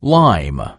lime.